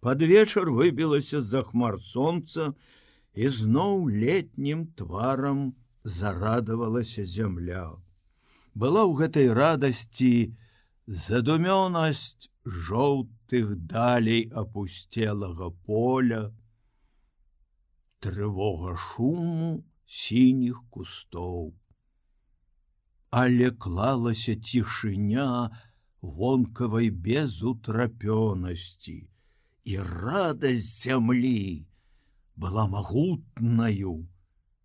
Пад вечар выбілася з-за хмар сонца і зноў летнім тварам зарадавалася зямля. Была ў гэтай радасці задумёнасць жоўтых далей апусцелага поля, трывога шуму сініх кустоў. Але клалася цішыня вонкавай безутрапёнасці, і радасць зямлі была магутнаю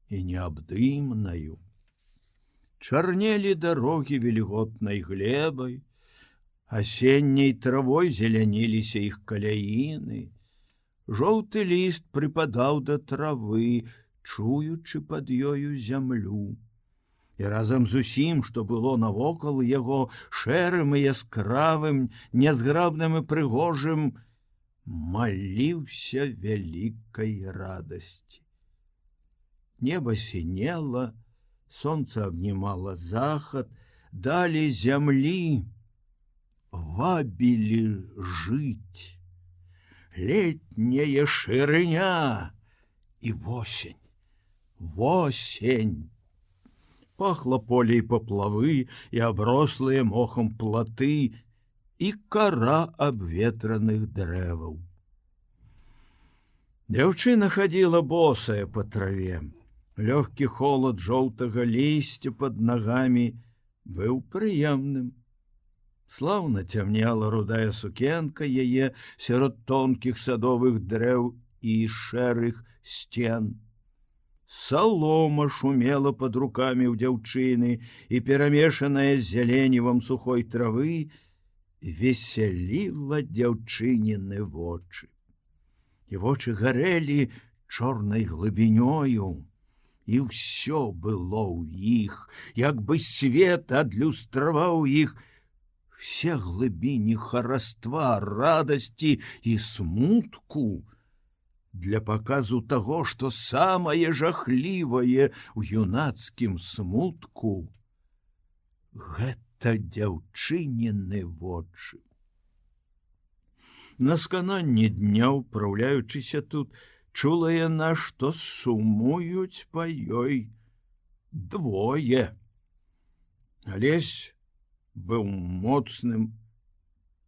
і неабдымнаю. Чарнелі дарогі вільготнай глебай, асенняй травой зеляніліся іх каляіны. Жоўты ліст прыпадаў да травы, чуючы пад ёю зямлю. І разам з усім, што было навокал яго шэрым і яскравым, нязграбным і прыгожым, маліўся вялікай радасці. Неба сінела, солнце обнимало захад, дали зямли, вабілі жить. Летняя шырыня і восень, восень. Пахло полей поплавы і аброслыя мохам платы і кара абветраных дрэваў. Дзяўчына хадзіла босая по траве. Лёгкі холод жоўтага лісця под нагамі быў прыемным. Слаўна цямняла рудая сукенка яе сярод тонкіх садовых дрэў і шэрых сцен. Салома шумела под руками ў дзяўчыны і перамешаная з зяленівам сухой травы весяліла дзяўчыніны вочы. І вочы гарэлі чорнай глыбінёю, і ўсё было ў іх, як бы свет адлюстраваў іх все глыбіні хараства радасці і смутку для показу того, што самае жахлівае ў юнацкім смутку гэта дзяўчынены вочы. На скананні дня ўпраўляючыся тут, чула яна, што сумуюць па ёй двое. Алесь быў моцным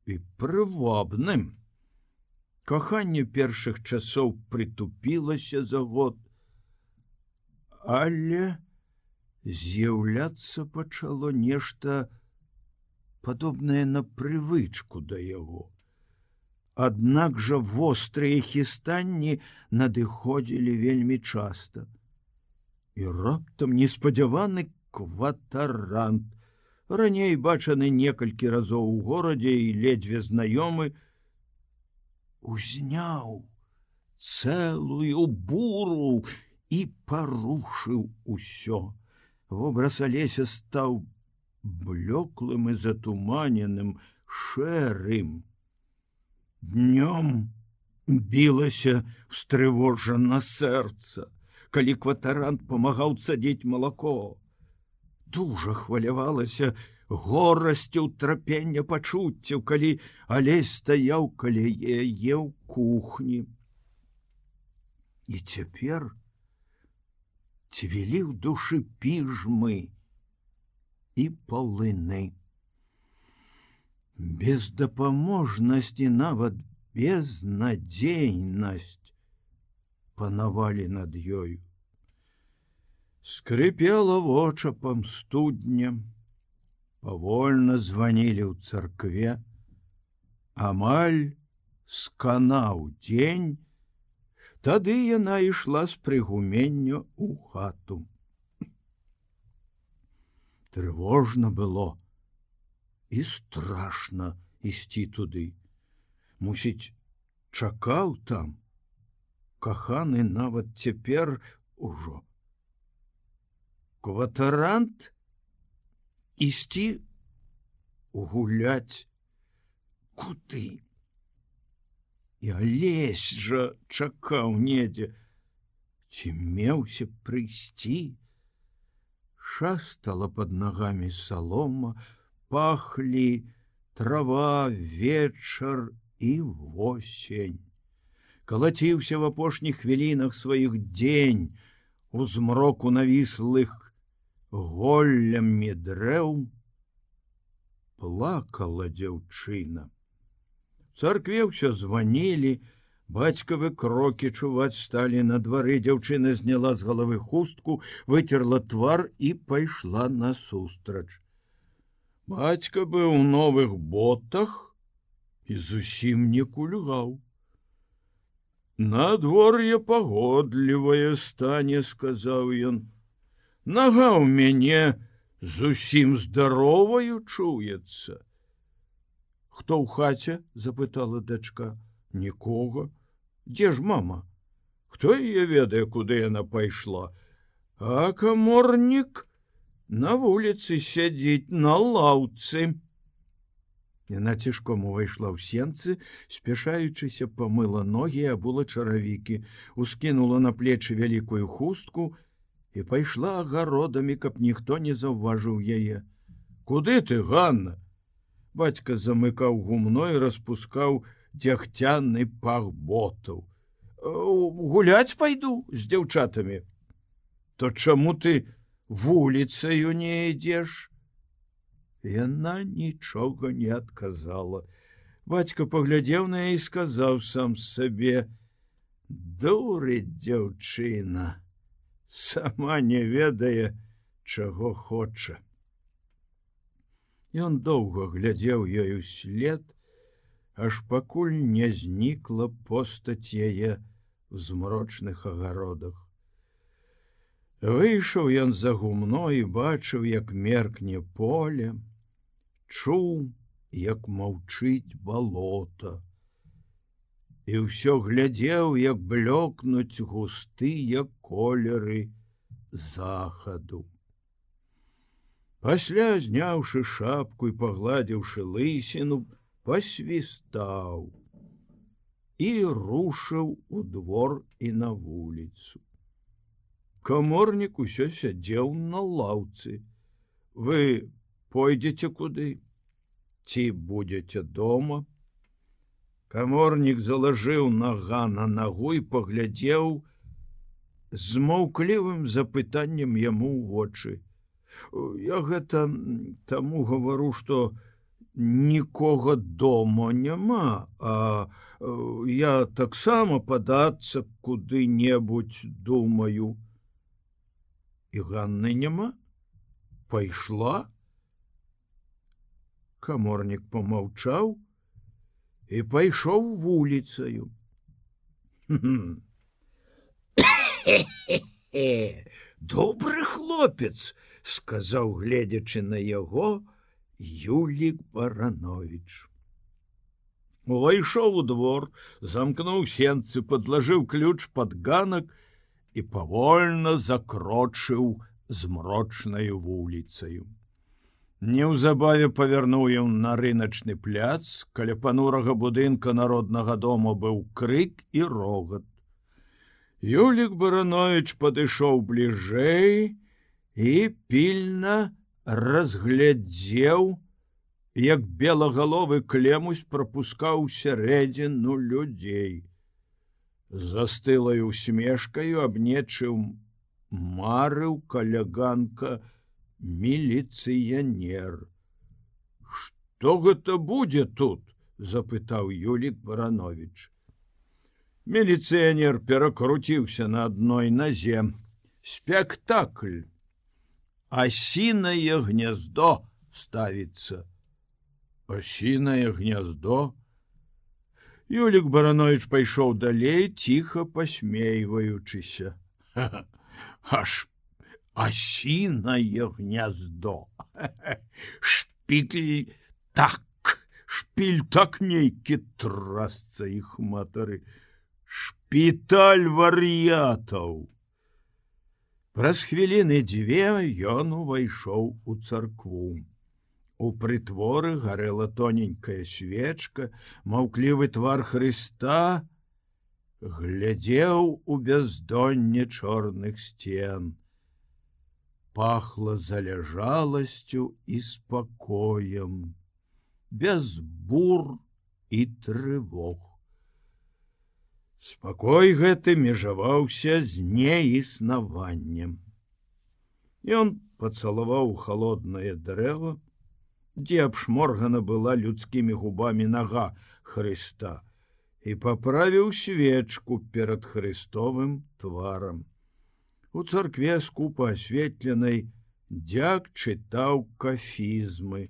і прывабным. Каханне першых часоў прытупілася за год, але з'яўляцца пачало нешта падобнае на прывычку да яго. Аднак жа вострыя хістанні надыходзілі вельмі часта. І раптам неспадзяваны кватарант. Раней бачаны некалькі разоў у горадзе і ледзьве знаёмы, узняў цэлую буру і парушыў усё. Вобраз алеся стаў блёклым і затуманеным шэрым. Днём білася встрывожана сэрца, калі кватарант памагаў цадзець малако. Дужа хвалявалася горасцю трапення пачуццяў, калі алесь стаяў каля яе ў кухні. І цяпер цвілі ў душы піжмы і полыны. Бездапаможнасці нават безнадзейнасць панавалі над ёю. Скрыпела вочапам студнем павольна званілі ў царкве амаль сканаў дзень тады яна ішла з прыгуменню ў хату трывожна было і страшно ісці туды. Мусіць чакаў там каханы нават цяпер ужо. Кватарант ісці гуляць. Куды? І алесь жа чакаў недзе. Ці меўся прыйсці шастала под нагамі салома пахлі трава вечар і восень. Калаціўся в апошніх хвілінах сваіх дзень у змроку навіслых голлямі дрэў плакала дзяўчына. Царкве ўсё званілі бацькавы крокі чуваць сталі на двары. Дзяўчына зняла з галавы хустку выцерла твар і пайшла насустрач. Бацька быў у новых ботах і зусім не кульгаў. Надвор'е пагодлівае стане сказаў ён. Нага ў мяне зусім здароваю чуецца хто ў хаце запытала дачка нікога дзе ж мама хто яе ведае куды яна пайшла а каморнік на вуліцы сядзіць на лаўцы Яна цішком увайшла ў сенцы, спяшаючыся памыла ногі абула чаравікі, ускінула на плечы вялікую хустку і пайшла агародамі, каб ніхто не заўважыў яе. Куды ты, Ганна? Бацька замыкаў гумно і распускаў дзягцяны пах ботаў. гуляць пайду з дзяўчатамі. То чаму ты вуліцаю не ідзеш? Яна нічога не адказала. Бацька паглядзеў на і сказаў сам сабе: Дуры дзяўчына, сама не ведае, чаго хоча. Ён доўга глядзеў ёй услед, аж пакуль не знікла постаць яе в змрочных агародах. Выйшаў ён за гумно і бачыў, як меркне полем, чуў, як маўчыць балота. І ўсё глядзеў, як блёкнуць густыя колеры захаду. Пасля зняўшы шапку і пагладзіўшы лысіну, пасвістаў і рушыў у двор і на вуліцу. Каморнік усё сядзеў на лаўцы. Вы пойдзеце куды ці будете дома каморнік залажыў нага на нагу і паглядзеў з маўклівым запытаннем яму ў вочы я гэта таму гавару что нікога дома няма а я таксама падацца куды-небудзь думаю. І ганны няма? Пайшла? Каморнік помаўчаў і пайшоў вуліцаю. Добры хлопец сказаў гледзячы на яго юлік баранович увайшоў у двор замкнуў сенцы подлажыў ключ под ганак і павольна закрочыў змрочнаю вуліцаю Неўзабаве павярнуў ён на рыначны пляц, каля панурага будынка народнага дома быў крык і рогат. Юлік Баранович падышоў бліжэй і пільна разглядзеў, як белагаловы клемусь прапускаў сярэдзіну людзей. Застылаю усмешкаю абнечыў марыў каляганка, міліцыянер. Что гэта будзе тут запытаў юлік баранович міліцыянер перакруціўся на адной назе. Спектакль асінае гнездо ставіцца асінае гнездо? Юлік баранович пайшоў далей ціха пасмейваючыся аж асінае гнездо. Шпікль так шпіль так нейкі трасца іх матары. Шпіталь вар'ятаў праз хвіліны дзве ён увайшоў у царкву у прытворы гарэла тоненькая свечка маўклівы твар Хрыста глядзеў у бяздонне чорных сцен пахло заляжаласцю і спакоем, без бур і трывог. Спакой гэты межаваўся з неіснаваннем. Ён пацалаваў холоднае дрэва, дзе абшморгана была людскімі губамі нага Хрыста і паправіў свечку перад хрыстовым тварам. У царкве скупа асветленай дзяк чытаў кафізмы.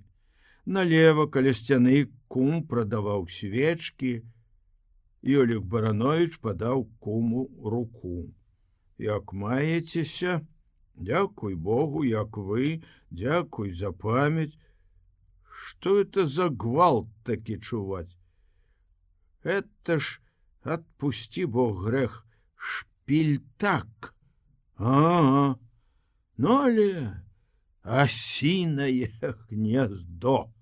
Налево каля сцяны кум прадаваў свечкі, Ёлік баранович падаў куму руку. Як маецеся, Дякуй Богу, як вы, дзякуй за памяць. Что это за гвалт такі чуваць? Это ж отпусти Бог грех, шпіль так. А, Ну але асінае гнездо.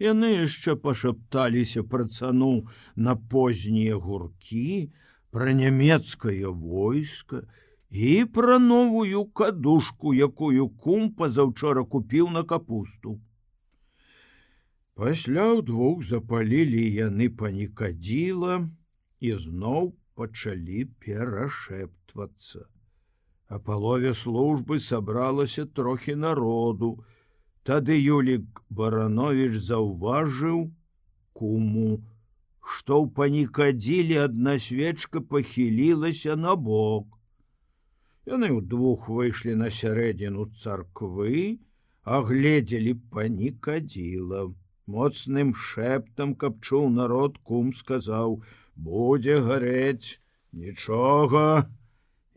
Яны яшчэ пашапталіся пра цану на познія гуркі, пра нямецкае войска і пра новую кадушку, якую кум пазаўчора купіў на капусту. Пасля ўдвух запалілі яны панікадзіла і зноў пачалі перашэптвацца. А палове службы сабралася трохі народу. Тады Юлік Баранович заўважыў куму, што ў панікадзілі адна свечка пахілілася на бок. Яны ўдвух выйшлі на сярэдзіну царквы, агледзелі панікадзіла. Моцным шэптам, каб чуў народ кум сказаў: « Будзе гарэць, нічога,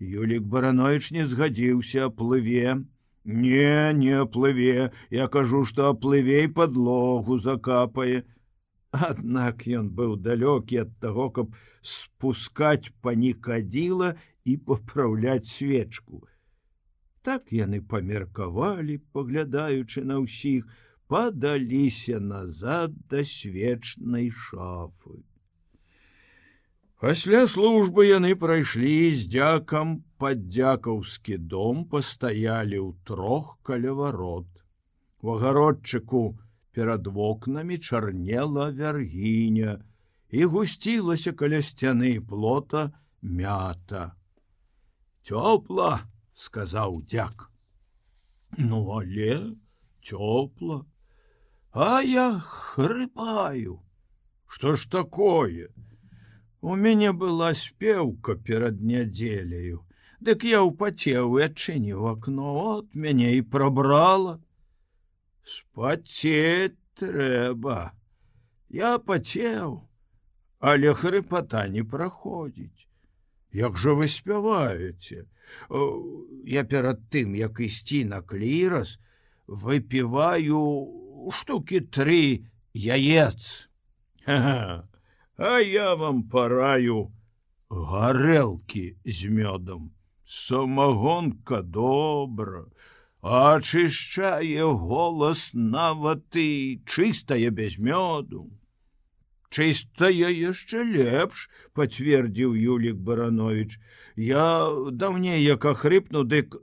Юлік баранович не згадзіўся плыве. Не, не плыве, Я кажу, што аплывей подлогу закапае. Аднак ён быў далёкі ад таго, каб спускаць панікадзіла і папраўляць свечку. Так яны памеркавалі, паглядаючы на ўсіх, падаліся назад да свечнай шафы. Пасля службы яны прайшлі з дзякам паддзякаўскі дом пастаялі ў трох каля варот. У агародчыку перад вокнамі чарнела вяргіня і гусцілася каля сцяны плота мята. Цёпла, сказаў дзяк. Ну але цёпла, А я хрыпаю. Што ж такое? У мяне была спеўка перад нядзеляю, Дык я ўпацеў і адчыніў акно от мяне і прабрала. Спацець трэба. Я пацеў, але хрыпата не праходзіць. Як жа вы спяваеце? Я перад тым, як ісці на клірас, выпіваю штукі тры яец. Ха -ха а я вам параю гарэлкі з мёдам. Самагонка добра ачышчае голас нават і чыстая без мёду. Чыстая яшчэ лепш пацвердзіў юлік баранович я даўней як ахрыпну дык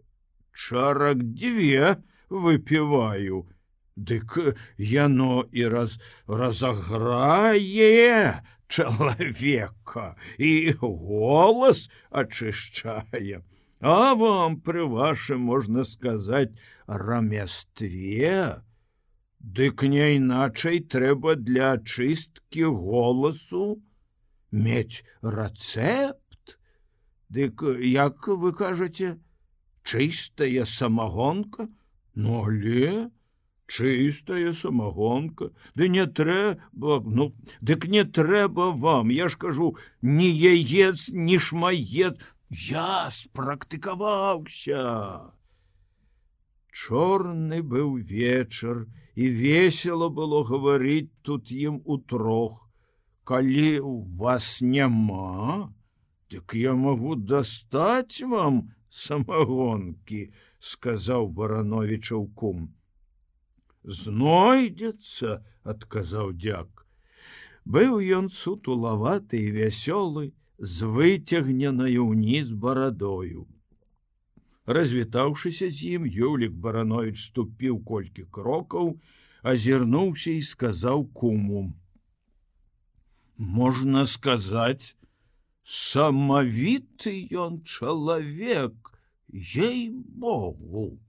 чарак дзве выпіваю. Дык яно і раз разаграе чалавека і голас ачышчае а вам пры вашым можна сказаць рамястве дык не іначай трэба для чысткі голасу мець рацэпт дык як вы кажаце чыстая самагонка но ну, чыстая самагонка ды не трэба ну дык не трэба вам я ж кажу не яец не шмаец. Я спрактыкаваўся чорны быў вечар і весело было гаварыць тут ім утрох. Калі у вас няма дык я магу дастаць вам самагонкі сказаў барановичаў кум знойдзецца адказаў дзяк быў ён сутулаваты і вясёлы з выцягненаю ўніз барадою развітаўшыся з ім юлік баранович ступіў колькі крокаў азірнуўся і сказаў куму можна сказаць самавіты ён чалавек ей богу